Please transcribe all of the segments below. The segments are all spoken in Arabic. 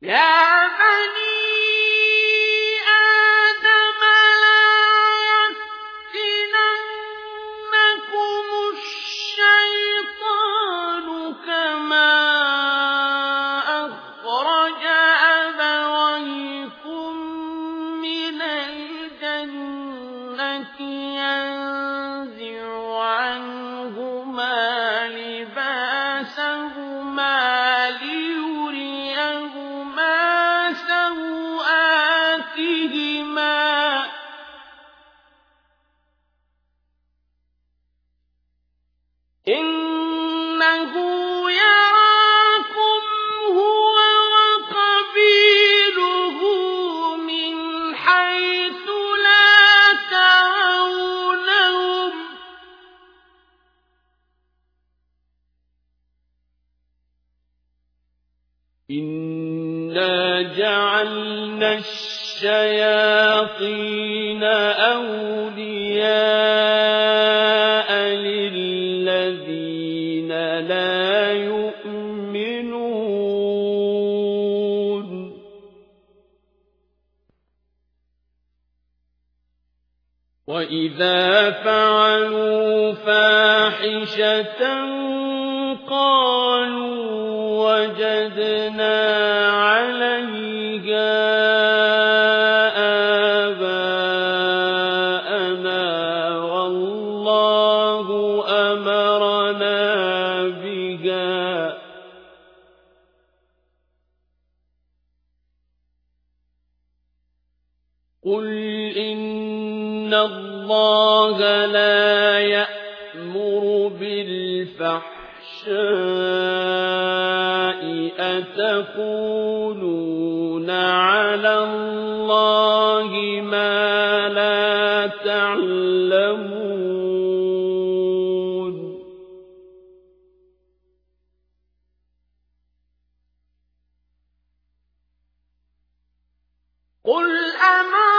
Yeah! إنا جعلنا الشياطين أولياء للذين لا يؤمنون. وإذا فعلوا فاحشة قالوا وجدنا عليها آباءنا والله أمرنا بها. قل إن الله لا يأمر بالفحشاء أتقولون على الله ما لا تعلمون قل أمر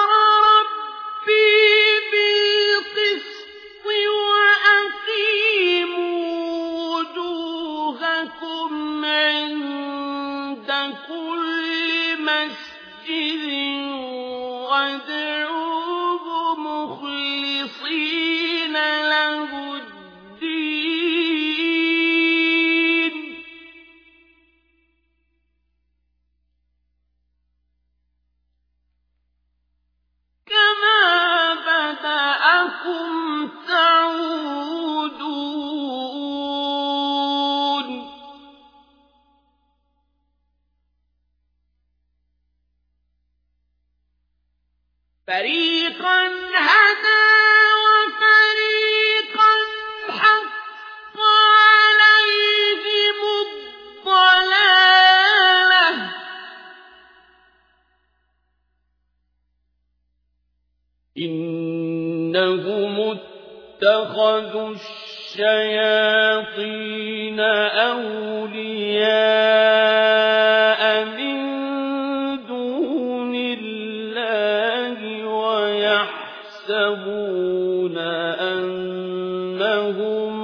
عند كل مسجد فريقا هدى وفريقا حق عليهم الضلالة. إنهم اتخذوا الشياطين أولياء يَحْسَبُونَ أَنَّهُمْ